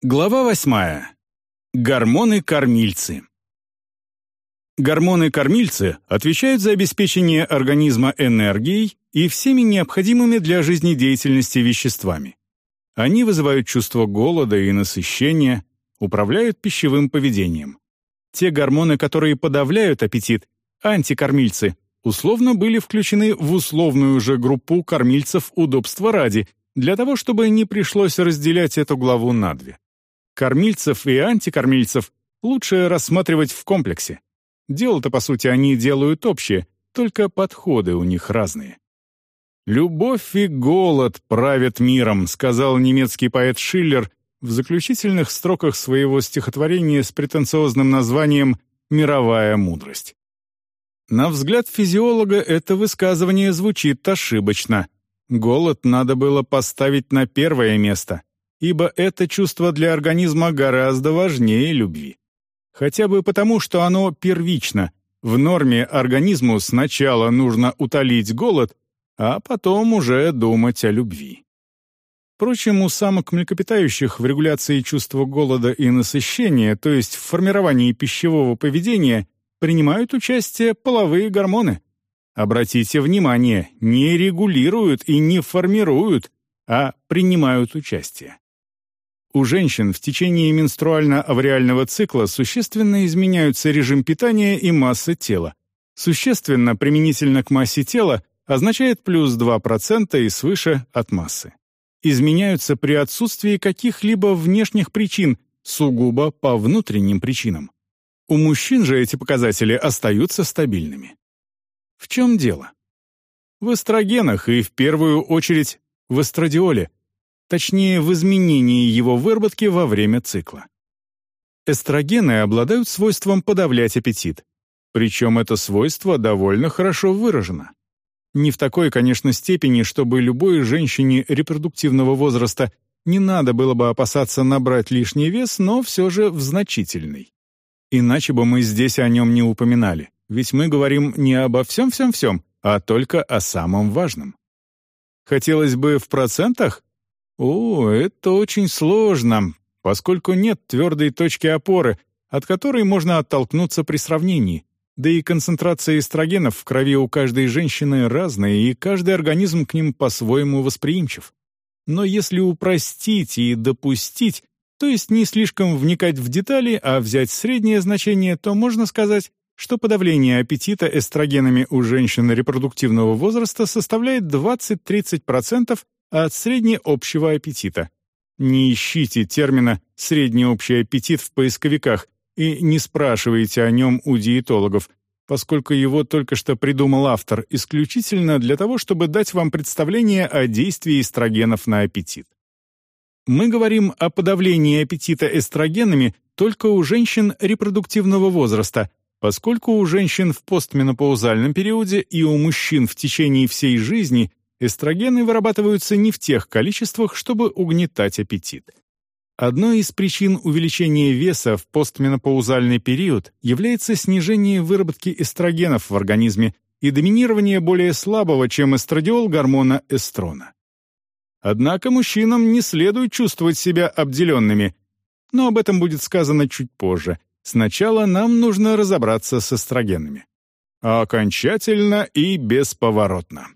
Глава восьмая. Гормоны-кормильцы. Гормоны-кормильцы отвечают за обеспечение организма энергией и всеми необходимыми для жизнедеятельности веществами. Они вызывают чувство голода и насыщения, управляют пищевым поведением. Те гормоны, которые подавляют аппетит, антикормильцы, условно были включены в условную же группу кормильцев удобства ради, для того, чтобы не пришлось разделять эту главу на две. Кормильцев и антикормильцев лучше рассматривать в комплексе. Дело-то, по сути, они делают общее, только подходы у них разные. «Любовь и голод правят миром», сказал немецкий поэт Шиллер в заключительных строках своего стихотворения с претенциозным названием «Мировая мудрость». На взгляд физиолога это высказывание звучит ошибочно. Голод надо было поставить на первое место, ибо это чувство для организма гораздо важнее любви. Хотя бы потому, что оно первично. В норме организму сначала нужно утолить голод, а потом уже думать о любви. Впрочем, у самок млекопитающих в регуляции чувства голода и насыщения, то есть в формировании пищевого поведения, принимают участие половые гормоны. Обратите внимание, не регулируют и не формируют, а принимают участие. У женщин в течение менструально-авриального цикла существенно изменяются режим питания и масса тела. Существенно применительно к массе тела означает плюс 2% и свыше от массы. Изменяются при отсутствии каких-либо внешних причин, сугубо по внутренним причинам. У мужчин же эти показатели остаются стабильными. В чем дело? В эстрогенах и в первую очередь в эстрадиоле, точнее в изменении его выработки во время цикла. Эстрогены обладают свойством подавлять аппетит, причем это свойство довольно хорошо выражено. Не в такой, конечно, степени, чтобы любой женщине репродуктивного возраста не надо было бы опасаться набрать лишний вес, но все же в значительный. Иначе бы мы здесь о нем не упоминали, ведь мы говорим не обо всем-всем-всем, а только о самом важном. Хотелось бы в процентах? О, это очень сложно, поскольку нет твердой точки опоры, от которой можно оттолкнуться при сравнении. Да и концентрация эстрогенов в крови у каждой женщины разная, и каждый организм к ним по-своему восприимчив. Но если упростить и допустить, то есть не слишком вникать в детали, а взять среднее значение, то можно сказать, что подавление аппетита эстрогенами у женщин репродуктивного возраста составляет 20-30% от среднеобщего аппетита. Не ищите термина «средний общий аппетит» в поисковиках и не спрашивайте о нем у диетологов, поскольку его только что придумал автор исключительно для того, чтобы дать вам представление о действии эстрогенов на аппетит. Мы говорим о подавлении аппетита эстрогенами только у женщин репродуктивного возраста, поскольку у женщин в постменопаузальном периоде и у мужчин в течение всей жизни эстрогены вырабатываются не в тех количествах, чтобы угнетать аппетит. Одной из причин увеличения веса в постменопаузальный период является снижение выработки эстрогенов в организме и доминирование более слабого, чем эстрадиол гормона эстрона. Однако мужчинам не следует чувствовать себя обделенными, но об этом будет сказано чуть позже. Сначала нам нужно разобраться с эстрогенами. Окончательно и бесповоротно.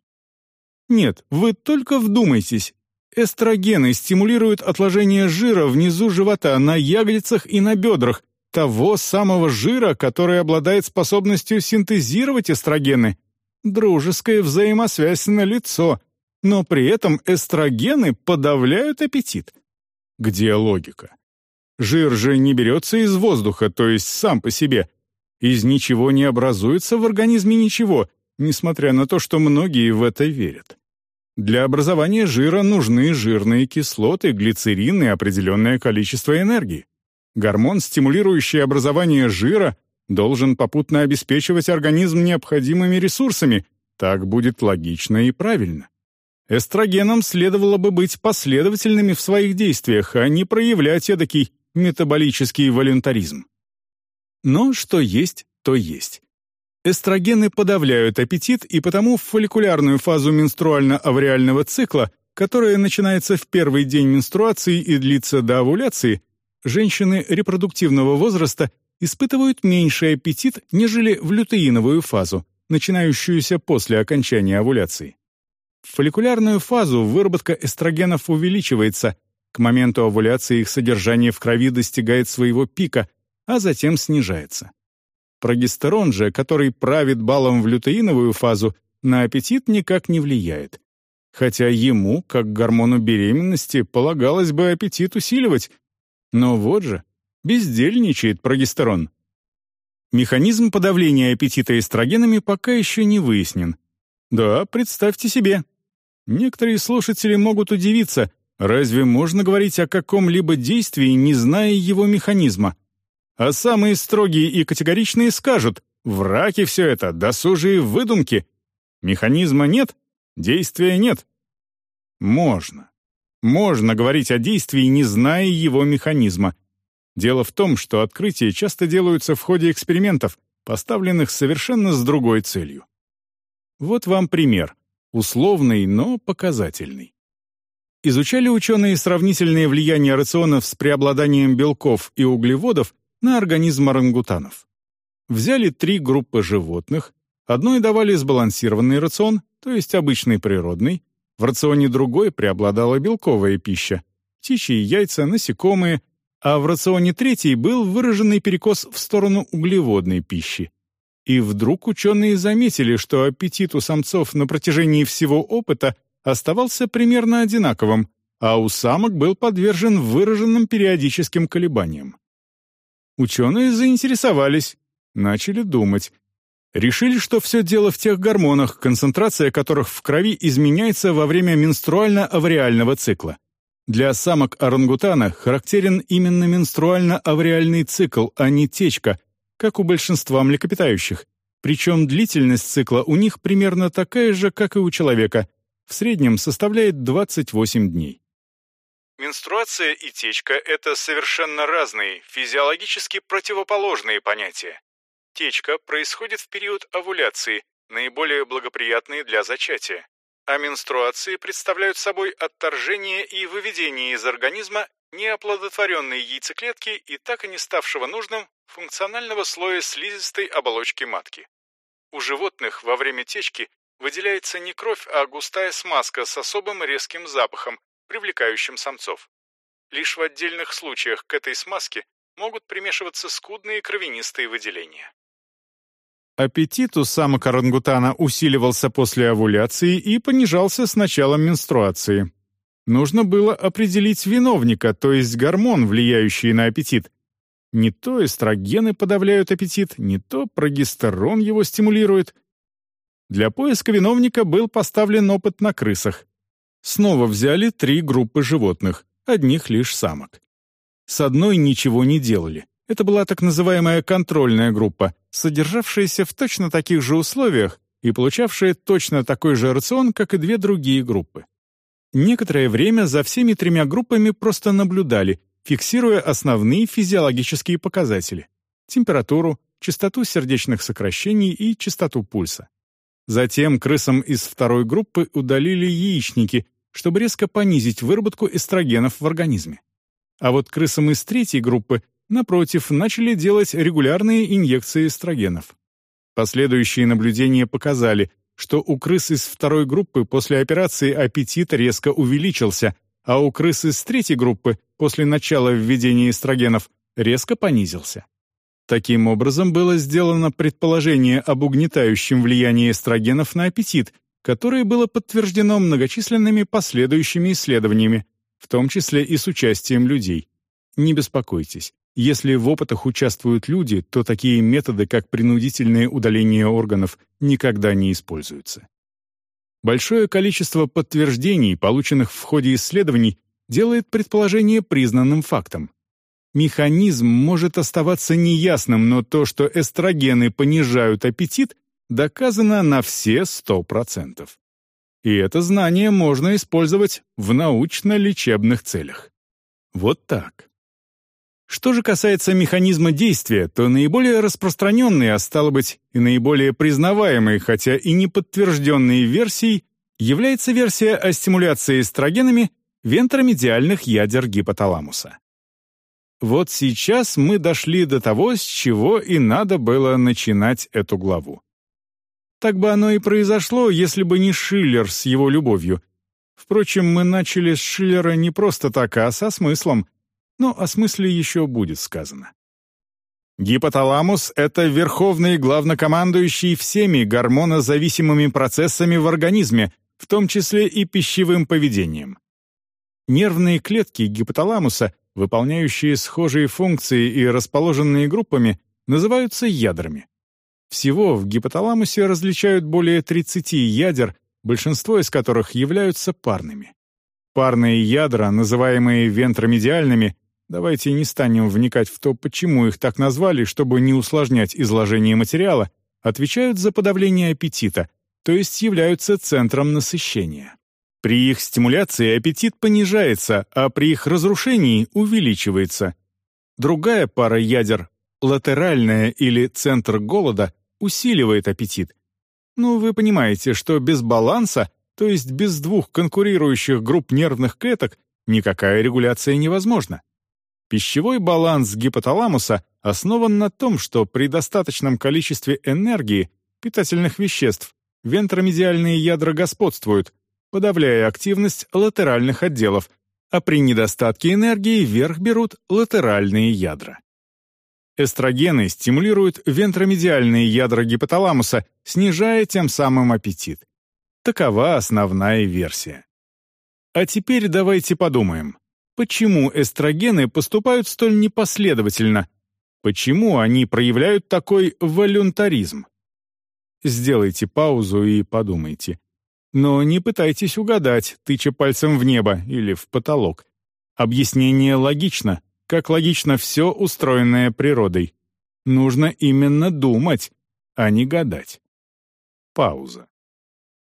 Нет, вы только вдумайтесь. Эстрогены стимулируют отложение жира внизу живота, на ягодицах и на бедрах, того самого жира, который обладает способностью синтезировать эстрогены. Дружеская взаимосвязь на лицо, но при этом эстрогены подавляют аппетит. Где логика? Жир же не берется из воздуха, то есть сам по себе. Из ничего не образуется в организме ничего, несмотря на то, что многие в это верят. Для образования жира нужны жирные кислоты, глицерин и определенное количество энергии. Гормон, стимулирующий образование жира, должен попутно обеспечивать организм необходимыми ресурсами. Так будет логично и правильно. Эстрогенам следовало бы быть последовательными в своих действиях, а не проявлять эдакий метаболический волюнтаризм. Но что есть, то есть. Эстрогены подавляют аппетит, и потому в фолликулярную фазу менструально-авриального цикла, которая начинается в первый день менструации и длится до овуляции, женщины репродуктивного возраста испытывают меньший аппетит, нежели в лютеиновую фазу, начинающуюся после окончания овуляции. В фолликулярную фазу выработка эстрогенов увеличивается, к моменту овуляции их содержание в крови достигает своего пика, а затем снижается. Прогестерон же, который правит балом в лютеиновую фазу, на аппетит никак не влияет. Хотя ему, как гормону беременности, полагалось бы аппетит усиливать. Но вот же, бездельничает прогестерон. Механизм подавления аппетита эстрогенами пока еще не выяснен. Да, представьте себе. Некоторые слушатели могут удивиться, разве можно говорить о каком-либо действии, не зная его механизма? А самые строгие и категоричные скажут «враки все это, досужие выдумки». Механизма нет, действия нет. Можно. Можно говорить о действии, не зная его механизма. Дело в том, что открытия часто делаются в ходе экспериментов, поставленных совершенно с другой целью. Вот вам пример, условный, но показательный. Изучали ученые сравнительное влияние рационов с преобладанием белков и углеводов на организм орангутанов. Взяли три группы животных, одной давали сбалансированный рацион, то есть обычный природный, в рационе другой преобладала белковая пища, птичьи яйца, насекомые, а в рационе третьей был выраженный перекос в сторону углеводной пищи. И вдруг ученые заметили, что аппетит у самцов на протяжении всего опыта оставался примерно одинаковым, а у самок был подвержен выраженным периодическим колебаниям. Ученые заинтересовались, начали думать. Решили, что все дело в тех гормонах, концентрация которых в крови изменяется во время менструально-авриального цикла. Для самок орангутана характерен именно менструально-авриальный цикл, а не течка, как у большинства млекопитающих. Причем длительность цикла у них примерно такая же, как и у человека, в среднем составляет 28 дней. Менструация и течка – это совершенно разные, физиологически противоположные понятия. Течка происходит в период овуляции, наиболее благоприятный для зачатия а менструации представляют собой отторжение и выведение из организма неоплодотворенной яйцеклетки и так и не ставшего нужным функционального слоя слизистой оболочки матки. У животных во время течки выделяется не кровь, а густая смазка с особым резким запахом, привлекающим самцов. Лишь в отдельных случаях к этой смазке могут примешиваться скудные кровянистые выделения. Аппетит у самок орангутана усиливался после овуляции и понижался с началом менструации. Нужно было определить виновника, то есть гормон, влияющий на аппетит. Не то эстрогены подавляют аппетит, не то прогестерон его стимулирует. Для поиска виновника был поставлен опыт на крысах. Снова взяли три группы животных, одних лишь самок. С одной ничего не делали. Это была так называемая контрольная группа, содержавшаяся в точно таких же условиях и получавшая точно такой же рацион, как и две другие группы. Некоторое время за всеми тремя группами просто наблюдали, фиксируя основные физиологические показатели — температуру, частоту сердечных сокращений и частоту пульса. Затем крысам из второй группы удалили яичники, чтобы резко понизить выработку эстрогенов в организме. А вот крысам из третьей группы напротив, начали делать регулярные инъекции эстрогенов. Последующие наблюдения показали, что у крыс из второй группы после операции аппетит резко увеличился, а у крыс из третьей группы после начала введения эстрогенов резко понизился. Таким образом, было сделано предположение об угнетающем влиянии эстрогенов на аппетит, которое было подтверждено многочисленными последующими исследованиями, в том числе и с участием людей. Не беспокойтесь, если в опытах участвуют люди, то такие методы, как принудительное удаление органов, никогда не используются. Большое количество подтверждений, полученных в ходе исследований, делает предположение признанным фактом. Механизм может оставаться неясным, но то, что эстрогены понижают аппетит, доказано на все 100%. И это знание можно использовать в научно-лечебных целях. Вот так. Что же касается механизма действия, то наиболее распространенной, а стало быть, и наиболее признаваемой, хотя и не подтвержденной версией, является версия о стимуляции эстрогенами вентромедиальных ядер гипоталамуса. Вот сейчас мы дошли до того, с чего и надо было начинать эту главу. Так бы оно и произошло, если бы не Шиллер с его любовью. Впрочем, мы начали с Шиллера не просто так, а со смыслом. Но о смысле еще будет сказано. Гипоталамус — это верховный главнокомандующий всеми гормонозависимыми процессами в организме, в том числе и пищевым поведением. Нервные клетки гипоталамуса выполняющие схожие функции и расположенные группами, называются ядрами. Всего в гипоталамусе различают более 30 ядер, большинство из которых являются парными. Парные ядра, называемые вентромедиальными, давайте не станем вникать в то, почему их так назвали, чтобы не усложнять изложение материала, отвечают за подавление аппетита, то есть являются центром насыщения. При их стимуляции аппетит понижается, а при их разрушении увеличивается. Другая пара ядер, латеральная или центр голода, усиливает аппетит. Ну, вы понимаете, что без баланса, то есть без двух конкурирующих групп нервных клеток, никакая регуляция невозможна. Пищевой баланс гипоталамуса основан на том, что при достаточном количестве энергии, питательных веществ, вентромедиальные ядра господствуют, подавляя активность латеральных отделов, а при недостатке энергии вверх берут латеральные ядра. Эстрогены стимулируют вентромедиальные ядра гипоталамуса, снижая тем самым аппетит. Такова основная версия. А теперь давайте подумаем, почему эстрогены поступают столь непоследовательно? Почему они проявляют такой волюнтаризм? Сделайте паузу и подумайте. Но не пытайтесь угадать, тыча пальцем в небо или в потолок. Объяснение логично, как логично все устроенное природой. Нужно именно думать, а не гадать. Пауза.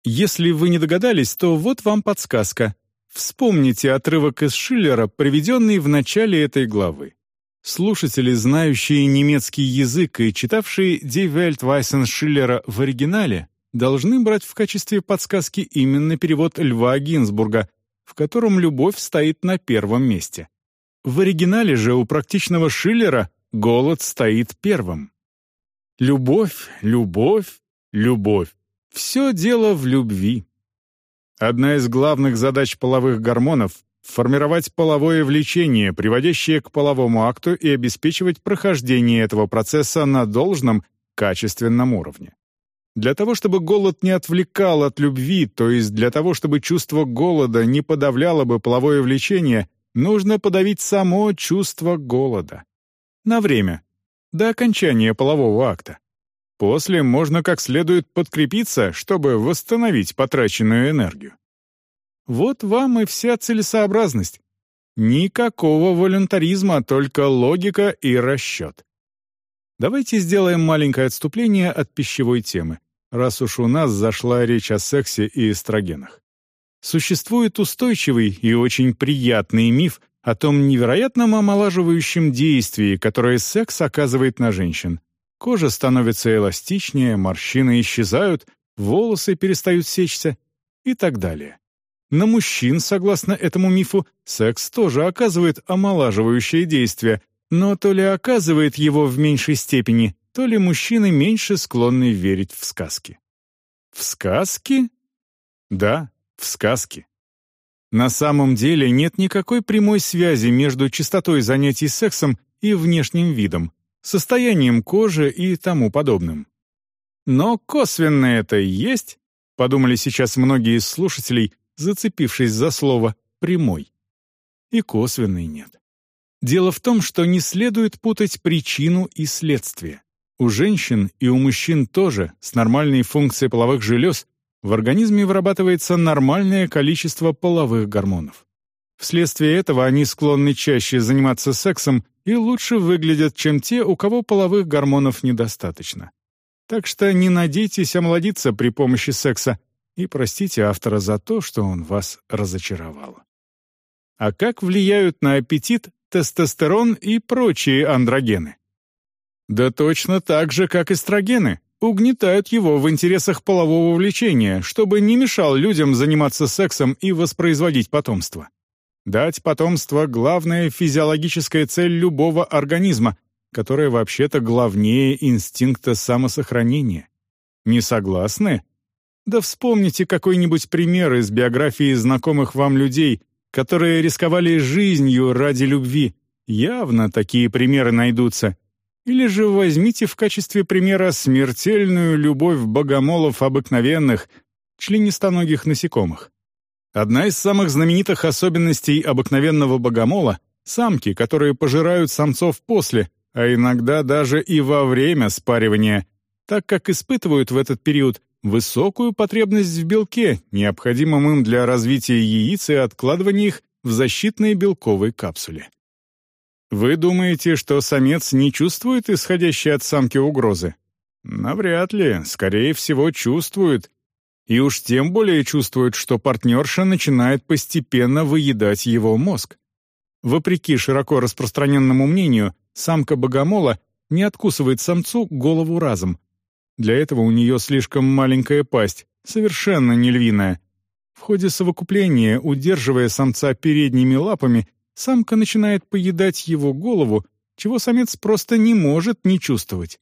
Если вы не догадались, то вот вам подсказка. Вспомните отрывок из Шиллера, приведенный в начале этой главы. Слушатели, знающие немецкий язык и читавшие «Die Welt Weissen» Шиллера в оригинале, должны брать в качестве подсказки именно перевод Льва Гинзбурга, в котором любовь стоит на первом месте. В оригинале же у практичного Шиллера голод стоит первым. Любовь, любовь, любовь. Все дело в любви. Одна из главных задач половых гормонов — формировать половое влечение, приводящее к половому акту и обеспечивать прохождение этого процесса на должном, качественном уровне. Для того, чтобы голод не отвлекал от любви, то есть для того, чтобы чувство голода не подавляло бы половое влечение, нужно подавить само чувство голода. На время. До окончания полового акта. После можно как следует подкрепиться, чтобы восстановить потраченную энергию. Вот вам и вся целесообразность. Никакого волюнтаризма, только логика и расчет. Давайте сделаем маленькое отступление от пищевой темы раз уж у нас зашла речь о сексе и эстрогенах. Существует устойчивый и очень приятный миф о том невероятном омолаживающем действии, которое секс оказывает на женщин. Кожа становится эластичнее, морщины исчезают, волосы перестают сечься и так далее. На мужчин, согласно этому мифу, секс тоже оказывает омолаживающее действие, но то ли оказывает его в меньшей степени, то ли мужчины меньше склонны верить в сказки. В сказки? Да, в сказки. На самом деле нет никакой прямой связи между частотой занятий сексом и внешним видом, состоянием кожи и тому подобным. Но косвенно это есть, подумали сейчас многие из слушателей, зацепившись за слово «прямой». И косвенной нет. Дело в том, что не следует путать причину и следствие. У женщин и у мужчин тоже с нормальной функцией половых желез в организме вырабатывается нормальное количество половых гормонов. Вследствие этого они склонны чаще заниматься сексом и лучше выглядят, чем те, у кого половых гормонов недостаточно. Так что не надейтесь омолодиться при помощи секса и простите автора за то, что он вас разочаровал. А как влияют на аппетит тестостерон и прочие андрогены? Да точно так же, как эстрогены, угнетают его в интересах полового влечения, чтобы не мешал людям заниматься сексом и воспроизводить потомство. Дать потомство — главная физиологическая цель любого организма, которая вообще-то главнее инстинкта самосохранения. Не согласны? Да вспомните какой-нибудь пример из биографии знакомых вам людей, которые рисковали жизнью ради любви. Явно такие примеры найдутся. Или же возьмите в качестве примера смертельную любовь богомолов обыкновенных, членистоногих насекомых. Одна из самых знаменитых особенностей обыкновенного богомола — самки, которые пожирают самцов после, а иногда даже и во время спаривания, так как испытывают в этот период высокую потребность в белке, необходимом им для развития яиц и откладывания их в защитной белковой капсуле. Вы думаете, что самец не чувствует исходящей от самки угрозы? Навряд ли, скорее всего, чувствует. И уж тем более чувствует, что партнерша начинает постепенно выедать его мозг. Вопреки широко распространенному мнению, самка богомола не откусывает самцу голову разом. Для этого у нее слишком маленькая пасть, совершенно не львиная. В ходе совокупления, удерживая самца передними лапами, самка начинает поедать его голову, чего самец просто не может не чувствовать.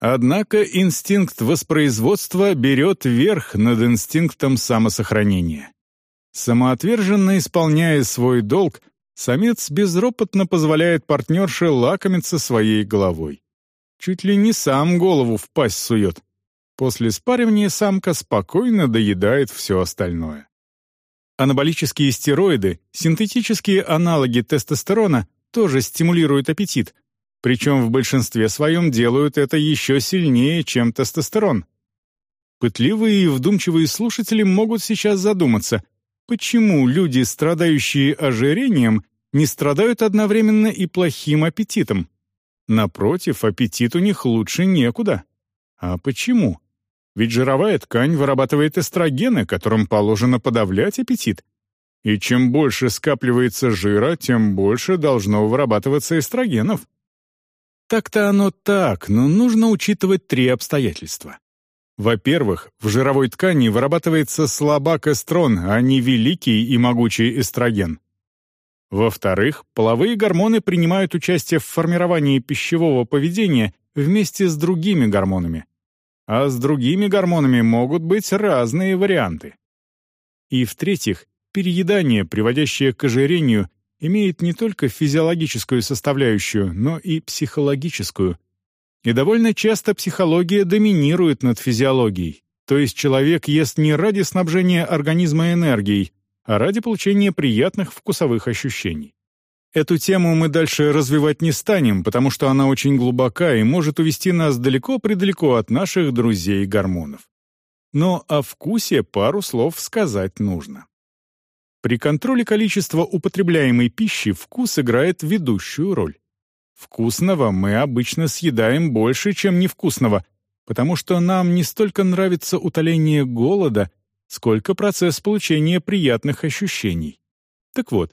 Однако инстинкт воспроизводства берет верх над инстинктом самосохранения. Самоотверженно исполняя свой долг, самец безропотно позволяет партнерше лакомиться своей головой. Чуть ли не сам голову в пасть сует. После спаривания самка спокойно доедает все остальное. Анаболические стероиды, синтетические аналоги тестостерона, тоже стимулируют аппетит, причем в большинстве своем делают это еще сильнее, чем тестостерон. Пытливые и вдумчивые слушатели могут сейчас задуматься, почему люди, страдающие ожирением, не страдают одновременно и плохим аппетитом. Напротив, аппетит у них лучше некуда. А почему? Ведь жировая ткань вырабатывает эстрогены, которым положено подавлять аппетит. И чем больше скапливается жира, тем больше должно вырабатываться эстрогенов. Так-то оно так, но нужно учитывать три обстоятельства. Во-первых, в жировой ткани вырабатывается слабак эстрон, а не великий и могучий эстроген. Во-вторых, половые гормоны принимают участие в формировании пищевого поведения вместе с другими гормонами, а с другими гормонами могут быть разные варианты. И в-третьих, переедание, приводящее к ожирению, имеет не только физиологическую составляющую, но и психологическую. И довольно часто психология доминирует над физиологией, то есть человек ест не ради снабжения организма энергией, а ради получения приятных вкусовых ощущений. Эту тему мы дальше развивать не станем, потому что она очень глубока и может увести нас далеко-предалеко от наших друзей-гормонов. Но о вкусе пару слов сказать нужно. При контроле количества употребляемой пищи вкус играет ведущую роль. Вкусного мы обычно съедаем больше, чем невкусного, потому что нам не столько нравится утоление голода, сколько процесс получения приятных ощущений. Так вот,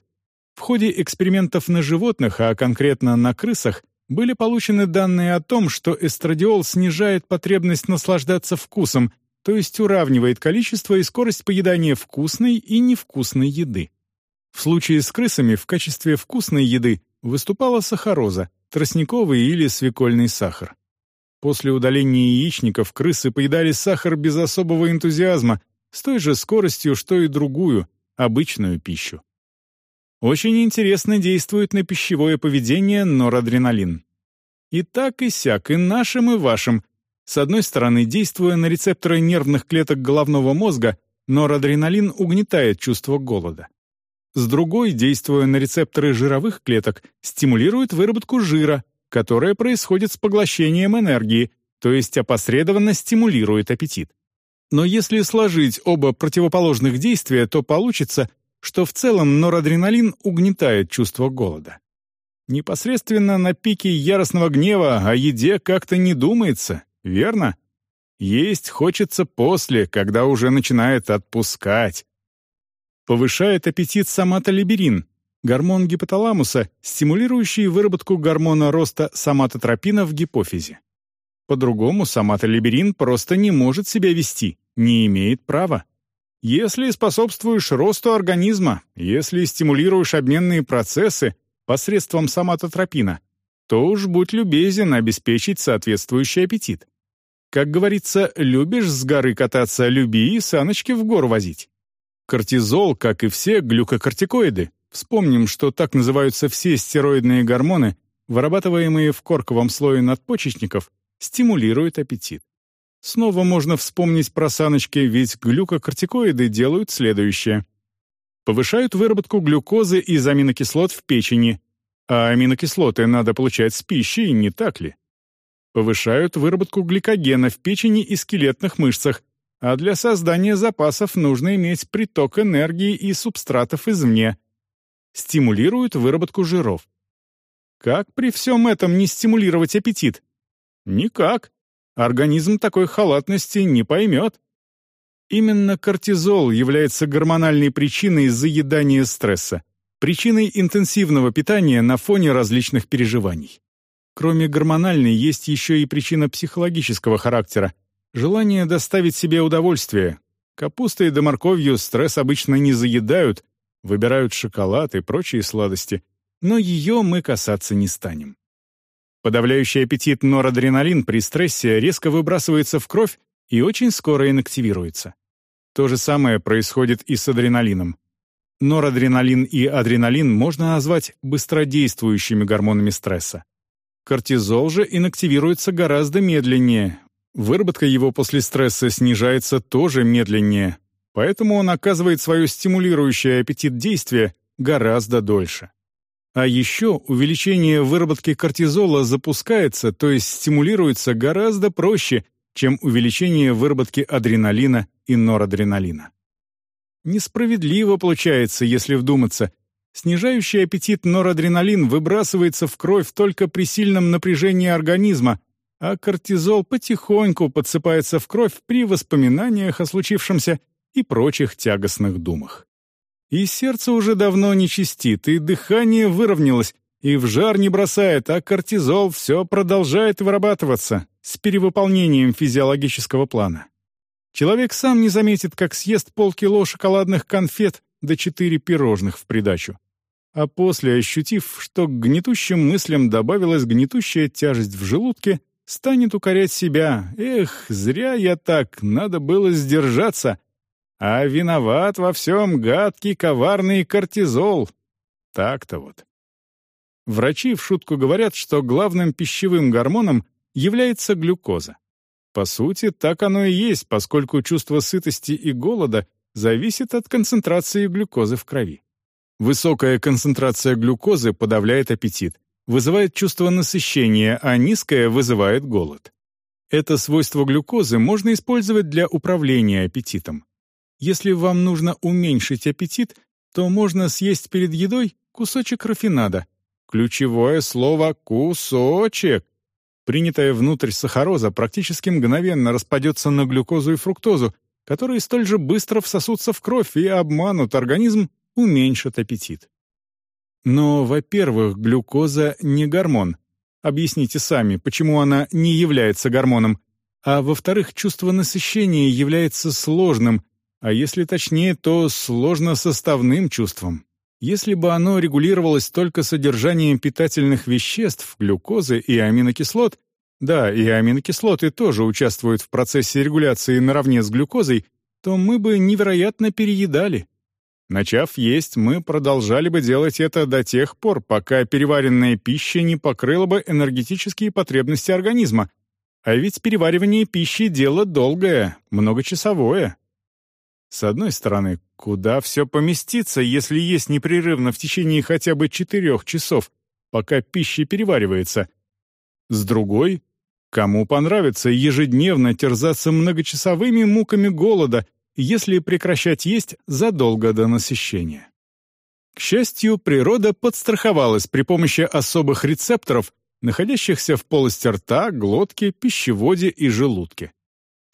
в ходе экспериментов на животных, а конкретно на крысах, были получены данные о том, что эстрадиол снижает потребность наслаждаться вкусом, то есть уравнивает количество и скорость поедания вкусной и невкусной еды. В случае с крысами в качестве вкусной еды выступала сахароза, тростниковый или свекольный сахар. После удаления яичников крысы поедали сахар без особого энтузиазма, с той же скоростью, что и другую, обычную пищу. Очень интересно действует на пищевое поведение норадреналин. И так и сяк, и нашим, и вашим. С одной стороны, действуя на рецепторы нервных клеток головного мозга, норадреналин угнетает чувство голода. С другой, действуя на рецепторы жировых клеток, стимулирует выработку жира, которая происходит с поглощением энергии, то есть опосредованно стимулирует аппетит. Но если сложить оба противоположных действия, то получится, что в целом норадреналин угнетает чувство голода. Непосредственно на пике яростного гнева о еде как-то не думается, верно? Есть хочется после, когда уже начинает отпускать. Повышает аппетит соматолиберин, гормон гипоталамуса, стимулирующий выработку гормона роста соматотропина в гипофизе. По-другому соматолиберин просто не может себя вести, не имеет права. Если способствуешь росту организма, если стимулируешь обменные процессы посредством соматотропина, то уж будь любезен обеспечить соответствующий аппетит. Как говорится, любишь с горы кататься, люби и саночки в гору возить. Кортизол, как и все глюкокортикоиды, вспомним, что так называются все стероидные гормоны, вырабатываемые в корковом слое надпочечников, стимулируют аппетит. Снова можно вспомнить про саночки, ведь глюкокортикоиды делают следующее. Повышают выработку глюкозы из аминокислот в печени, а аминокислоты надо получать с пищей, не так ли? Повышают выработку гликогена в печени и скелетных мышцах, а для создания запасов нужно иметь приток энергии и субстратов извне. Стимулируют выработку жиров. Как при всем этом не стимулировать аппетит? Никак. Организм такой халатности не поймет. Именно кортизол является гормональной причиной заедания стресса, причиной интенсивного питания на фоне различных переживаний. Кроме гормональной, есть еще и причина психологического характера – желание доставить себе удовольствие. Капустой да морковью стресс обычно не заедают, выбирают шоколад и прочие сладости, но ее мы касаться не станем. Подавляющий аппетит норадреналин при стрессе резко выбрасывается в кровь и очень скоро инактивируется. То же самое происходит и с адреналином. Норадреналин и адреналин можно назвать быстродействующими гормонами стресса. Кортизол же инактивируется гораздо медленнее. Выработка его после стресса снижается тоже медленнее, поэтому он оказывает свое стимулирующее аппетит действие гораздо дольше. А еще увеличение выработки кортизола запускается, то есть стимулируется гораздо проще, чем увеличение выработки адреналина и норадреналина. Несправедливо получается, если вдуматься. Снижающий аппетит норадреналин выбрасывается в кровь только при сильном напряжении организма, а кортизол потихоньку подсыпается в кровь при воспоминаниях о случившемся и прочих тягостных думах. И сердце уже давно не чистит, и дыхание выровнялось, и в жар не бросает, а кортизол все продолжает вырабатываться с перевыполнением физиологического плана. Человек сам не заметит, как съест полкило шоколадных конфет до четыре пирожных в придачу. А после, ощутив, что к гнетущим мыслям добавилась гнетущая тяжесть в желудке, станет укорять себя. «Эх, зря я так, надо было сдержаться», а виноват во всем гадкий коварный кортизол. Так-то вот. Врачи в шутку говорят, что главным пищевым гормоном является глюкоза. По сути, так оно и есть, поскольку чувство сытости и голода зависит от концентрации глюкозы в крови. Высокая концентрация глюкозы подавляет аппетит, вызывает чувство насыщения, а низкая вызывает голод. Это свойство глюкозы можно использовать для управления аппетитом. Если вам нужно уменьшить аппетит, то можно съесть перед едой кусочек рафинада. Ключевое слово «кусочек». Принятая внутрь сахароза практически мгновенно распадется на глюкозу и фруктозу, которые столь же быстро всосутся в кровь и обманут организм, уменьшат аппетит. Но, во-первых, глюкоза не гормон. Объясните сами, почему она не является гормоном. А во-вторых, чувство насыщения является сложным, а если точнее, то сложносоставным чувством. Если бы оно регулировалось только содержанием питательных веществ, глюкозы и аминокислот, да, и аминокислоты тоже участвуют в процессе регуляции наравне с глюкозой, то мы бы невероятно переедали. Начав есть, мы продолжали бы делать это до тех пор, пока переваренная пища не покрыла бы энергетические потребности организма. А ведь переваривание пищи — дело долгое, многочасовое. С одной стороны, куда все поместится, если есть непрерывно в течение хотя бы четырех часов, пока пища переваривается? С другой, кому понравится ежедневно терзаться многочасовыми муками голода, если прекращать есть задолго до насыщения? К счастью, природа подстраховалась при помощи особых рецепторов, находящихся в полости рта, глотки, пищеводе и желудке.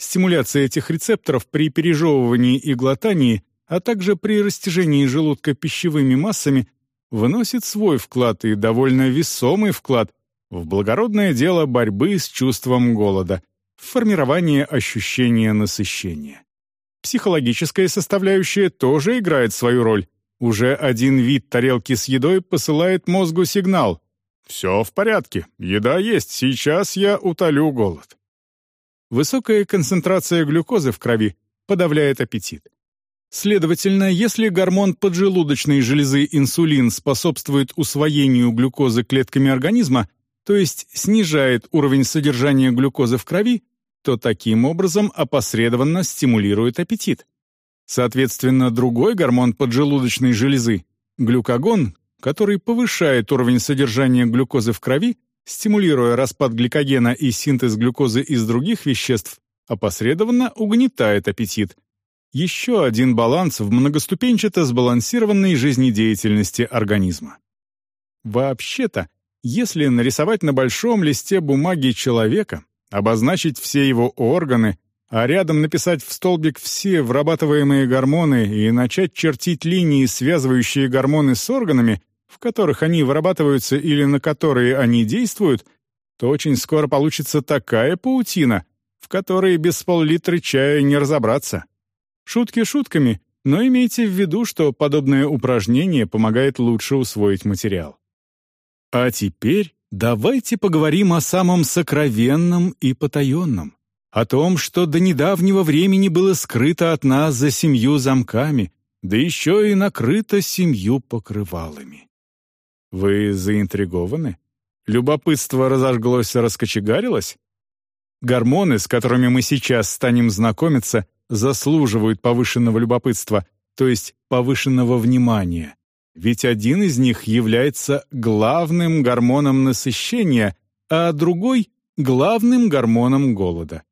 Стимуляция этих рецепторов при пережевывании и глотании, а также при растяжении желудка пищевыми массами вносит свой вклад и довольно весомый вклад в благородное дело борьбы с чувством голода, в формирование ощущения насыщения. Психологическая составляющая тоже играет свою роль. Уже один вид тарелки с едой посылает мозгу сигнал. «Все в порядке, еда есть, сейчас я утолю голод». Высокая концентрация глюкозы в крови подавляет аппетит. Следовательно, если гормон поджелудочной железы инсулин способствует усвоению глюкозы клетками организма, то есть снижает уровень содержания глюкозы в крови, то таким образом опосредованно стимулирует аппетит. Соответственно, другой гормон поджелудочной железы, глюкагон, который повышает уровень содержания глюкозы в крови, стимулируя распад гликогена и синтез глюкозы из других веществ, опосредованно угнетает аппетит, еще один баланс в многоступенчато сбалансированной жизнедеятельности организма. Вообще-то, если нарисовать на большом листе бумаги человека, обозначить все его органы, а рядом написать в столбик все вырабатываемые гормоны и начать чертить линии, связывающие гормоны с органами, в которых они вырабатываются или на которые они действуют, то очень скоро получится такая паутина, в которой без пол-литра чая не разобраться. Шутки шутками, но имейте в виду, что подобное упражнение помогает лучше усвоить материал. А теперь давайте поговорим о самом сокровенном и потаенном, о том, что до недавнего времени было скрыто от нас за семью замками, да еще и накрыто семью покрывалами. Вы заинтригованы? Любопытство разожглось и раскочегарилось? Гормоны, с которыми мы сейчас станем знакомиться, заслуживают повышенного любопытства, то есть повышенного внимания. Ведь один из них является главным гормоном насыщения, а другой — главным гормоном голода.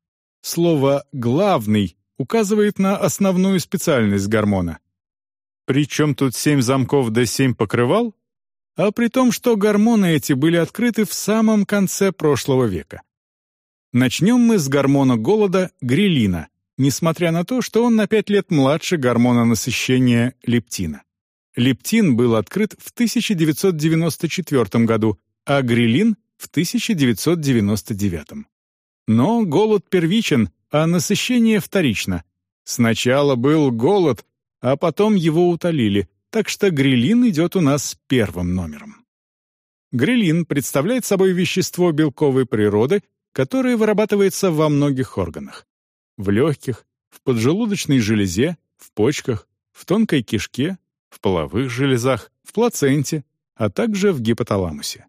Слово «главный» указывает на основную специальность гормона. Причем тут семь замков да семь покрывал? А при том, что гормоны эти были открыты в самом конце прошлого века. Начнем мы с гормона голода — грелина, несмотря на то, что он на 5 лет младше гормона насыщения лептина. Лептин был открыт в 1994 году, а грилин — в 1999. Но голод первичен, а насыщение вторично. Сначала был голод, а потом его утолили, так что грилин идет у нас первым номером. Грилин представляет собой вещество белковой природы, которое вырабатывается во многих органах в легких, в поджелудочной железе, в почках, в тонкой кишке, в половых железах, в плаценте, а также в гипоталамусе.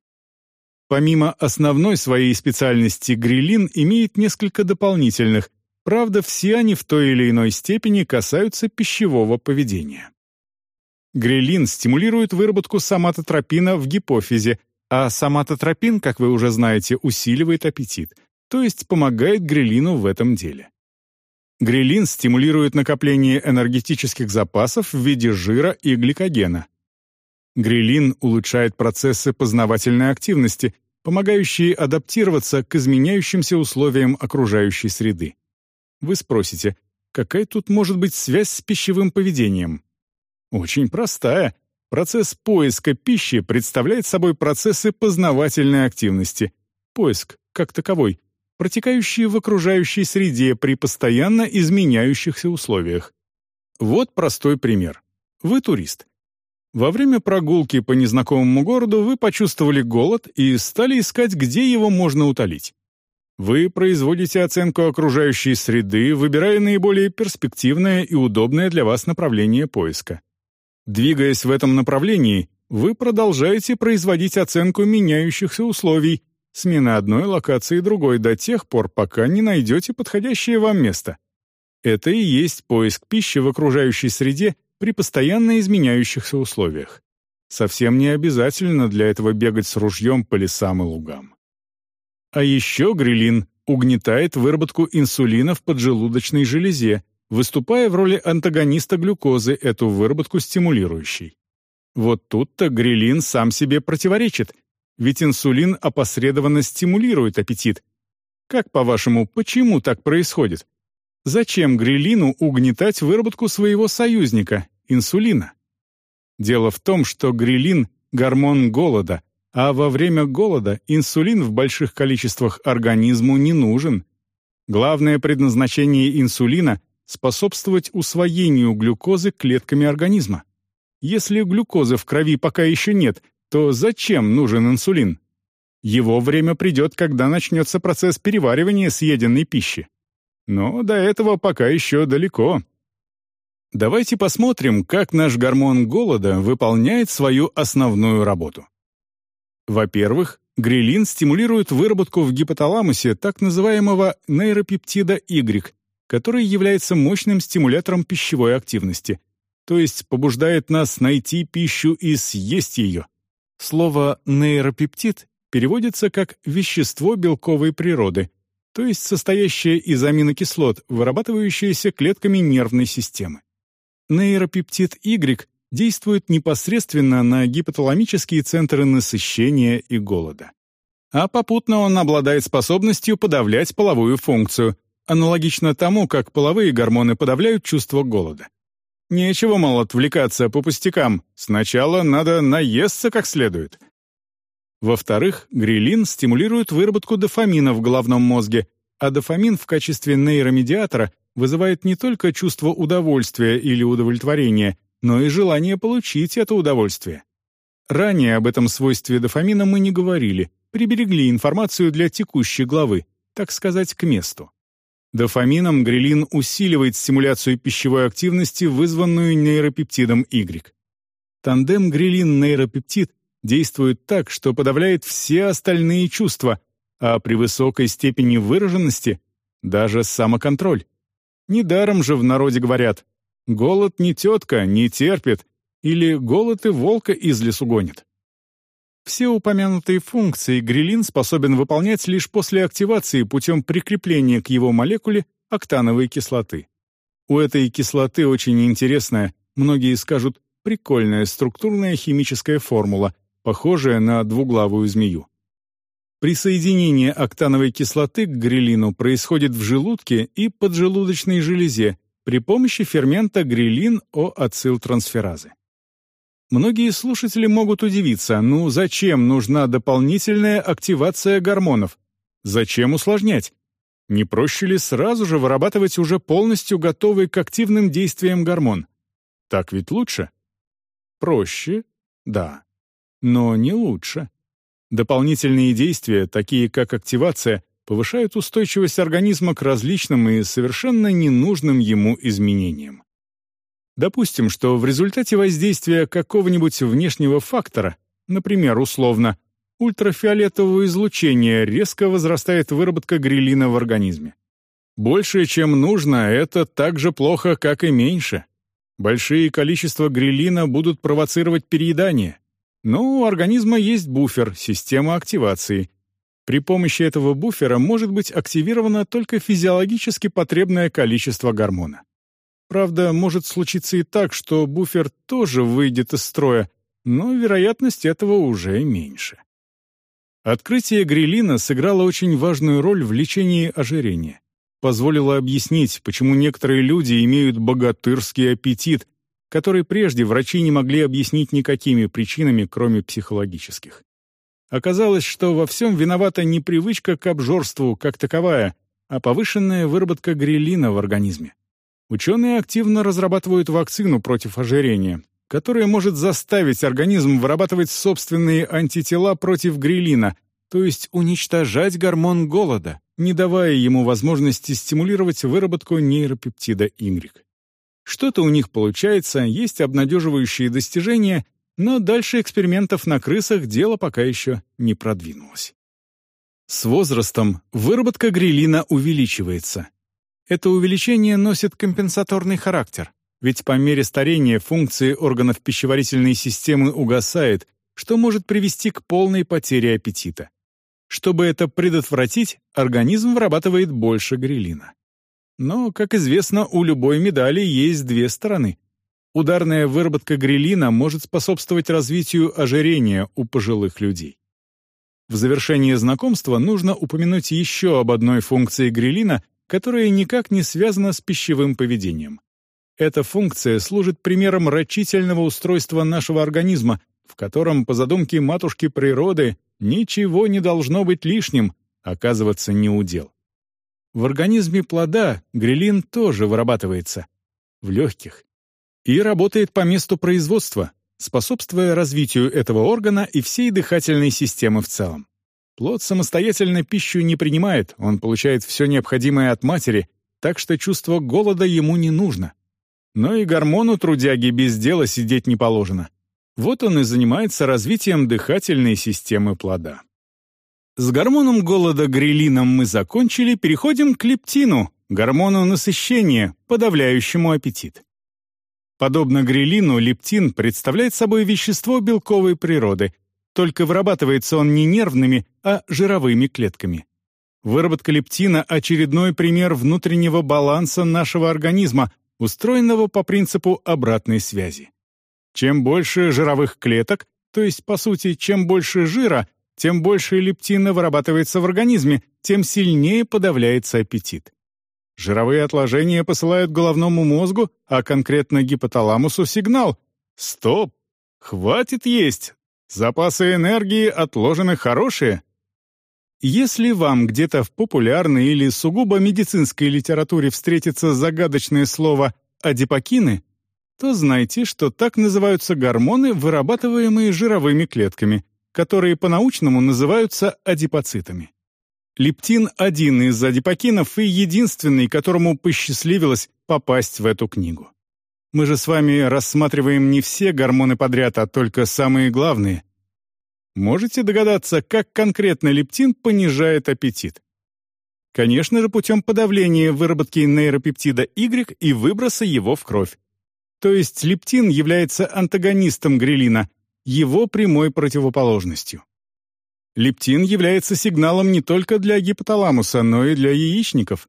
Помимо основной своей специальности, грилин имеет несколько дополнительных, правда, все они в той или иной степени касаются пищевого поведения. Грилин стимулирует выработку соматотропина в гипофизе, а соматотропин, как вы уже знаете, усиливает аппетит, то есть помогает грилину в этом деле. Грелин стимулирует накопление энергетических запасов в виде жира и гликогена. Грелин улучшает процессы познавательной активности, помогающие адаптироваться к изменяющимся условиям окружающей среды. Вы спросите, какая тут может быть связь с пищевым поведением? Очень простая. Процесс поиска пищи представляет собой процессы познавательной активности. Поиск, как таковой, протекающие в окружающей среде при постоянно изменяющихся условиях. Вот простой пример. Вы турист. Во время прогулки по незнакомому городу вы почувствовали голод и стали искать, где его можно утолить. Вы производите оценку окружающей среды, выбирая наиболее перспективное и удобное для вас направление поиска. Двигаясь в этом направлении, вы продолжаете производить оценку меняющихся условий, Смена одной локации другой до тех пор, пока не найдете подходящее вам место. Это и есть поиск пищи в окружающей среде при постоянно изменяющихся условиях. Совсем не обязательно для этого бегать с ружьем по лесам и лугам. А еще грилин угнетает выработку инсулина в поджелудочной железе, выступая в роли антагониста глюкозы, эту выработку стимулирующей. Вот тут-то грилин сам себе противоречит ведь инсулин опосредованно стимулирует аппетит. Как, по-вашему, почему так происходит? Зачем грилину угнетать выработку своего союзника, инсулина? Дело в том, что грилин — гормон голода, а во время голода инсулин в больших количествах организму не нужен. Главное предназначение инсулина способствовать усвоению глюкозы клетками организма. Если глюкозы в крови пока еще нет, то зачем нужен инсулин? Его время придет, когда начнется процесс переваривания съеденной пищи. Но до этого пока еще далеко. Давайте посмотрим, как наш гормон голода выполняет свою основную работу. Во-первых, грелин стимулирует выработку в гипоталамусе так называемого нейропептида Y, который является мощным стимулятором пищевой активности, то есть побуждает нас найти пищу и съесть ее. Слово «нейропептид» переводится как «вещество белковой природы», то есть состоящее из аминокислот, вырабатывающееся клетками нервной системы. Нейропептид Y действует непосредственно на гипоталамические центры насыщения и голода. А попутно он обладает способностью подавлять половую функцию, аналогично тому, как половые гормоны подавляют чувство голода. Нечего, мол, отвлекаться по пустякам, сначала надо наесться как следует. Во-вторых, грилин стимулирует выработку дофамина в головном мозге, а дофамин в качестве нейромедиатора вызывает не только чувство удовольствия или удовлетворения, но и желание получить это удовольствие. Ранее об этом свойстве дофамина мы не говорили, приберегли информацию для текущей главы, так сказать, к месту. Дофамином грелин усиливает стимуляцию пищевой активности, вызванную нейропептидом Y. Тандем грелин-нейропептид действует так, что подавляет все остальные чувства, а при высокой степени выраженности — даже самоконтроль. Недаром же в народе говорят Голод не тетка, не терпит, или голод и волка из лесу гонит. Все упомянутые функции грилин способен выполнять лишь после активации путем прикрепления к его молекуле октановой кислоты. У этой кислоты очень интересная, многие скажут, прикольная структурная химическая формула, похожая на двуглавую змею. Присоединение октановой кислоты к грилину происходит в желудке и поджелудочной железе при помощи фермента грилин-О-ацилтрансферазы. Многие слушатели могут удивиться, ну зачем нужна дополнительная активация гормонов? Зачем усложнять? Не проще ли сразу же вырабатывать уже полностью готовый к активным действиям гормон? Так ведь лучше? Проще, да, но не лучше. Дополнительные действия, такие как активация, повышают устойчивость организма к различным и совершенно ненужным ему изменениям. Допустим, что в результате воздействия какого-нибудь внешнего фактора, например, условно, ультрафиолетового излучения, резко возрастает выработка грилина в организме. Больше, чем нужно, это так же плохо, как и меньше. Большие количества грилина будут провоцировать переедание. Но у организма есть буфер, система активации — при помощи этого буфера может быть активировано только физиологически потребное количество гормона. Правда, может случиться и так, что буфер тоже выйдет из строя, но вероятность этого уже меньше. Открытие грилина сыграло очень важную роль в лечении ожирения. Позволило объяснить, почему некоторые люди имеют богатырский аппетит, который прежде врачи не могли объяснить никакими причинами, кроме психологических. Оказалось, что во всем виновата не привычка к обжорству как таковая, а повышенная выработка грелина в организме. Ученые активно разрабатывают вакцину против ожирения, которая может заставить организм вырабатывать собственные антитела против грелина, то есть уничтожать гормон голода, не давая ему возможности стимулировать выработку нейропептида Y. Что-то у них получается, есть обнадеживающие достижения, но дальше экспериментов на крысах дело пока еще не продвинулось. С возрастом выработка грилина увеличивается. Это увеличение носит компенсаторный характер, ведь по мере старения функции органов пищеварительной системы угасает, что может привести к полной потере аппетита. Чтобы это предотвратить, организм вырабатывает больше грилина. Но, как известно, у любой медали есть две стороны, Ударная выработка грелина может способствовать развитию ожирения у пожилых людей. В завершение знакомства нужно упомянуть еще об одной функции грелина, которая никак не связана с пищевым поведением. Эта функция служит примером рачительного устройства нашего организма, в котором, по задумке матушки природы, ничего не должно быть лишним, оказываться неудел. В организме плода грелин тоже вырабатывается. В легких. И работает по месту производства, способствуя развитию этого органа и всей дыхательной системы в целом. Плод самостоятельно пищу не принимает, он получает все необходимое от матери, так что чувство голода ему не нужно. Но и гормону трудяги без дела сидеть не положено. Вот он и занимается развитием дыхательной системы плода. С гормоном голода грелином мы закончили, переходим к лептину, гормону насыщения, подавляющему аппетит. Подобно грелину, лептин представляет собой вещество белковой природы, только вырабатывается он не нервными, а жировыми клетками. Выработка лептина — очередной пример внутреннего баланса нашего организма, устроенного по принципу обратной связи. Чем больше жировых клеток, то есть, по сути, чем больше жира, тем больше лептина вырабатывается в организме, тем сильнее подавляется аппетит. Жировые отложения посылают головному мозгу, а конкретно гипоталамусу сигнал «Стоп! Хватит есть! Запасы энергии отложены хорошие!» Если вам где-то в популярной или сугубо медицинской литературе встретится загадочное слово «адипокины», то знайте, что так называются гормоны, вырабатываемые жировыми клетками, которые по-научному называются адипоцитами. Лептин — один из адипокинов и единственный, которому посчастливилось попасть в эту книгу. Мы же с вами рассматриваем не все гормоны подряд, а только самые главные. Можете догадаться, как конкретно лептин понижает аппетит? Конечно же, путем подавления выработки нейропептида Y и выброса его в кровь. То есть лептин является антагонистом грелина, его прямой противоположностью. Лептин является сигналом не только для гипоталамуса, но и для яичников.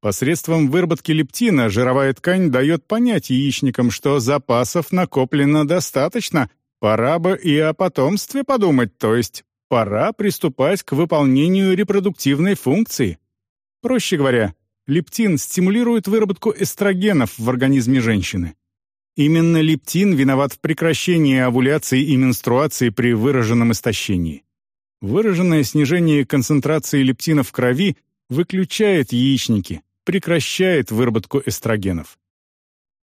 Посредством выработки лептина жировая ткань дает понять яичникам, что запасов накоплено достаточно, пора бы и о потомстве подумать, то есть пора приступать к выполнению репродуктивной функции. Проще говоря, лептин стимулирует выработку эстрогенов в организме женщины. Именно лептин виноват в прекращении овуляции и менструации при выраженном истощении. Выраженное снижение концентрации лептина в крови выключает яичники, прекращает выработку эстрогенов.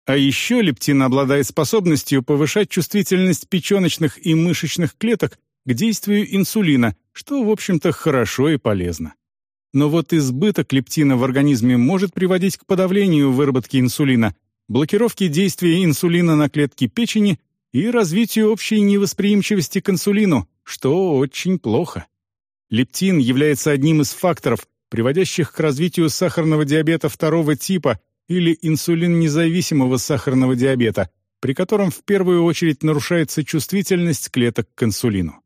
А еще лептин обладает способностью повышать чувствительность печеночных и мышечных клеток к действию инсулина, что, в общем-то, хорошо и полезно. Но вот избыток лептина в организме может приводить к подавлению выработки инсулина, блокировке действия инсулина на клетки печени и развитию общей невосприимчивости к инсулину, что очень плохо. Лептин является одним из факторов, приводящих к развитию сахарного диабета второго типа или инсулиннезависимого сахарного диабета, при котором в первую очередь нарушается чувствительность клеток к инсулину.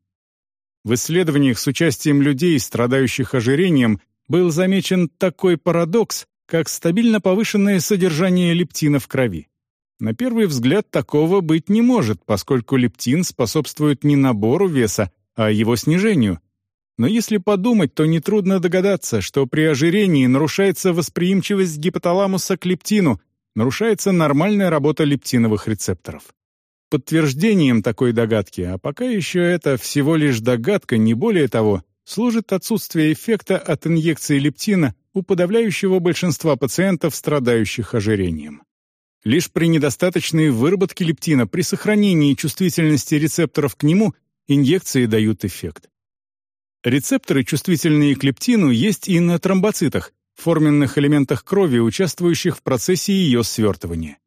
В исследованиях с участием людей, страдающих ожирением, был замечен такой парадокс, как стабильно повышенное содержание лептина в крови. На первый взгляд такого быть не может, поскольку лептин способствует не набору веса, а его снижению. Но если подумать, то нетрудно догадаться, что при ожирении нарушается восприимчивость гипоталамуса к лептину, нарушается нормальная работа лептиновых рецепторов. Подтверждением такой догадки, а пока еще это всего лишь догадка, не более того, служит отсутствие эффекта от инъекции лептина у подавляющего большинства пациентов, страдающих ожирением. Лишь при недостаточной выработке лептина при сохранении чувствительности рецепторов к нему инъекции дают эффект. Рецепторы, чувствительные к лептину, есть и на тромбоцитах, форменных элементах крови, участвующих в процессе ее свертывания.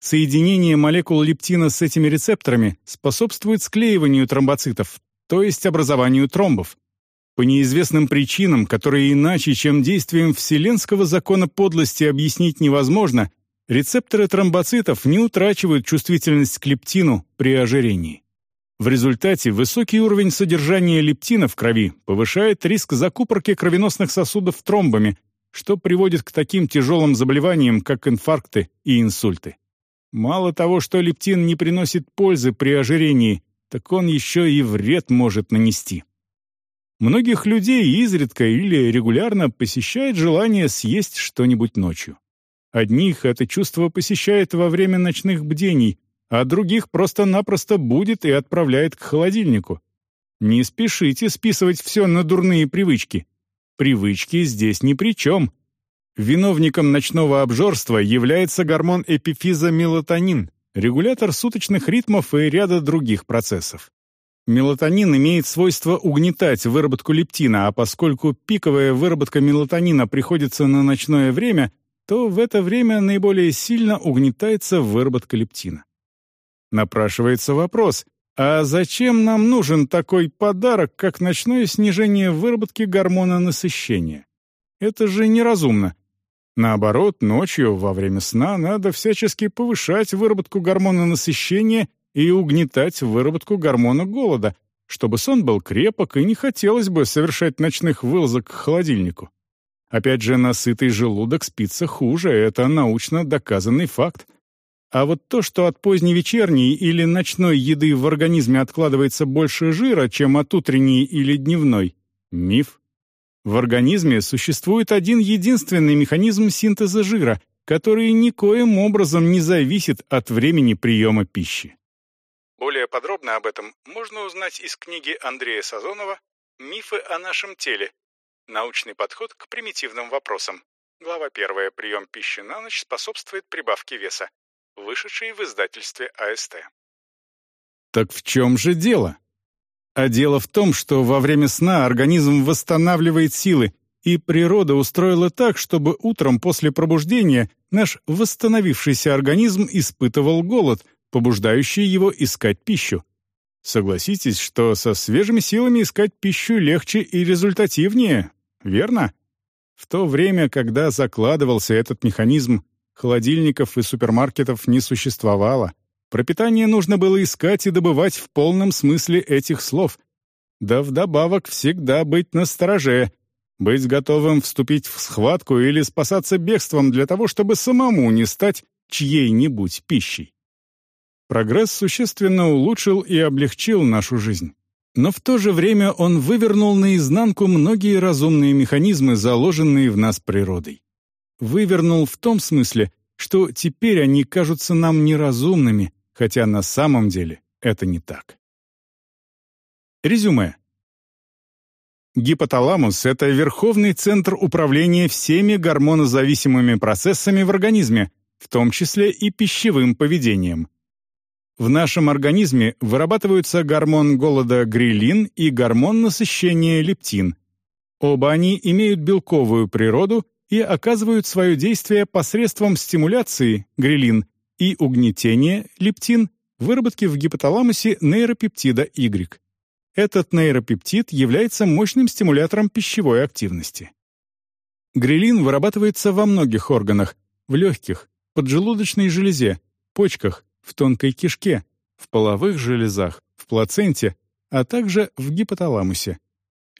Соединение молекул лептина с этими рецепторами способствует склеиванию тромбоцитов, то есть образованию тромбов. По неизвестным причинам, которые иначе, чем действием вселенского закона подлости объяснить невозможно, рецепторы тромбоцитов не утрачивают чувствительность к лептину при ожирении. В результате высокий уровень содержания лептина в крови повышает риск закупорки кровеносных сосудов тромбами, что приводит к таким тяжелым заболеваниям, как инфаркты и инсульты. Мало того, что лептин не приносит пользы при ожирении, так он еще и вред может нанести. Многих людей изредка или регулярно посещает желание съесть что-нибудь ночью. Одних это чувство посещает во время ночных бдений, а других просто-напросто будет и отправляет к холодильнику. Не спешите списывать все на дурные привычки. Привычки здесь ни при чем. Виновником ночного обжорства является гормон эпифиза мелатонин, регулятор суточных ритмов и ряда других процессов. Мелатонин имеет свойство угнетать выработку лептина, а поскольку пиковая выработка мелатонина приходится на ночное время, то в это время наиболее сильно угнетается выработка лептина. Напрашивается вопрос, а зачем нам нужен такой подарок, как ночное снижение выработки гормона насыщения? Это же неразумно. Наоборот, ночью, во время сна, надо всячески повышать выработку гормона насыщения и угнетать выработку гормона голода, чтобы сон был крепок и не хотелось бы совершать ночных вылазок к холодильнику. Опять же, насытый желудок спится хуже, это научно доказанный факт. А вот то, что от поздней вечерней или ночной еды в организме откладывается больше жира, чем от утренней или дневной — миф. В организме существует один единственный механизм синтеза жира, который никоим образом не зависит от времени приема пищи. Более подробно об этом можно узнать из книги Андрея Сазонова «Мифы о нашем теле. Научный подход к примитивным вопросам». Глава 1. Прием пищи на ночь способствует прибавке веса. Вышедший в издательстве АСТ. Так в чем же дело? А дело в том, что во время сна организм восстанавливает силы, и природа устроила так, чтобы утром после пробуждения наш восстановившийся организм испытывал голод — побуждающие его искать пищу. Согласитесь, что со свежими силами искать пищу легче и результативнее, верно? В то время, когда закладывался этот механизм, холодильников и супермаркетов не существовало. Пропитание нужно было искать и добывать в полном смысле этих слов. Да вдобавок всегда быть настороже, быть готовым вступить в схватку или спасаться бегством для того, чтобы самому не стать чьей-нибудь пищей. Прогресс существенно улучшил и облегчил нашу жизнь. Но в то же время он вывернул наизнанку многие разумные механизмы, заложенные в нас природой. Вывернул в том смысле, что теперь они кажутся нам неразумными, хотя на самом деле это не так. Резюме. Гипоталамус — это верховный центр управления всеми гормонозависимыми процессами в организме, в том числе и пищевым поведением. В нашем организме вырабатываются гормон голода грилин и гормон насыщения лептин. Оба они имеют белковую природу и оказывают свое действие посредством стимуляции грилин и угнетения лептин выработки в гипоталамусе нейропептида Y. Этот нейропептид является мощным стимулятором пищевой активности. Грилин вырабатывается во многих органах – в легких, поджелудочной железе, почках, в тонкой кишке, в половых железах, в плаценте, а также в гипоталамусе.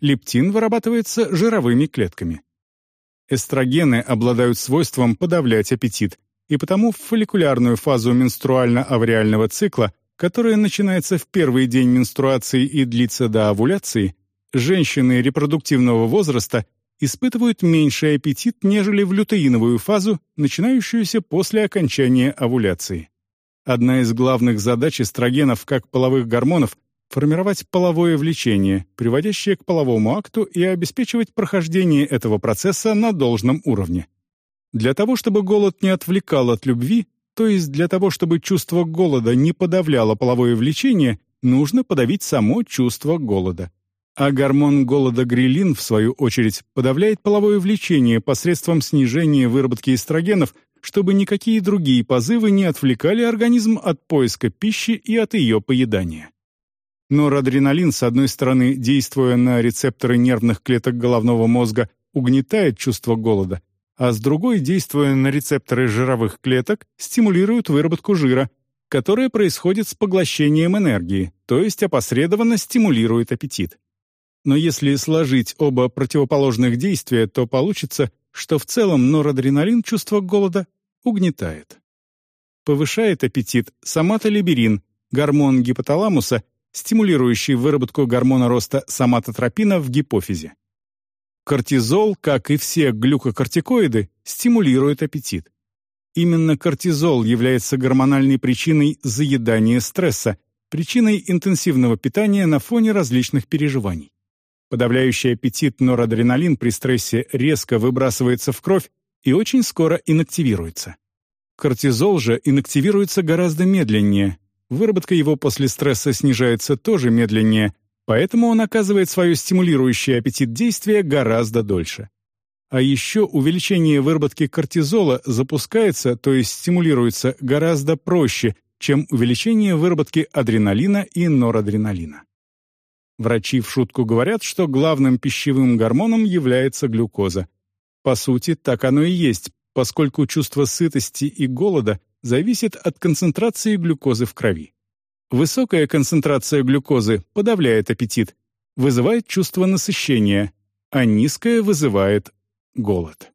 Лептин вырабатывается жировыми клетками. Эстрогены обладают свойством подавлять аппетит, и потому в фолликулярную фазу менструально-авриального цикла, которая начинается в первый день менструации и длится до овуляции, женщины репродуктивного возраста испытывают меньший аппетит, нежели в лютеиновую фазу, начинающуюся после окончания овуляции. Одна из главных задач эстрогенов как половых гормонов — формировать половое влечение, приводящее к половому акту и обеспечивать прохождение этого процесса на должном уровне. Для того, чтобы голод не отвлекал от любви, то есть для того, чтобы чувство голода не подавляло половое влечение, нужно подавить само чувство голода. А гормон голода грилин, в свою очередь, подавляет половое влечение посредством снижения выработки эстрогенов чтобы никакие другие позывы не отвлекали организм от поиска пищи и от ее поедания. Норадреналин, с одной стороны, действуя на рецепторы нервных клеток головного мозга, угнетает чувство голода, а с другой, действуя на рецепторы жировых клеток, стимулирует выработку жира, которая происходит с поглощением энергии, то есть опосредованно стимулирует аппетит. Но если сложить оба противоположных действия, то получится, что в целом норадреналин чувство голода угнетает. Повышает аппетит соматолиберин, гормон гипоталамуса, стимулирующий выработку гормона роста соматотропина в гипофизе. Кортизол, как и все глюкокортикоиды, стимулирует аппетит. Именно кортизол является гормональной причиной заедания стресса, причиной интенсивного питания на фоне различных переживаний. Подавляющий аппетит норадреналин при стрессе резко выбрасывается в кровь и очень скоро инактивируется. Кортизол же инактивируется гораздо медленнее, выработка его после стресса снижается тоже медленнее, поэтому он оказывает свое стимулирующее аппетит действие гораздо дольше. А еще увеличение выработки кортизола запускается, то есть стимулируется гораздо проще, чем увеличение выработки адреналина и норадреналина. Врачи в шутку говорят, что главным пищевым гормоном является глюкоза. По сути, так оно и есть, поскольку чувство сытости и голода зависит от концентрации глюкозы в крови. Высокая концентрация глюкозы подавляет аппетит, вызывает чувство насыщения, а низкая вызывает голод.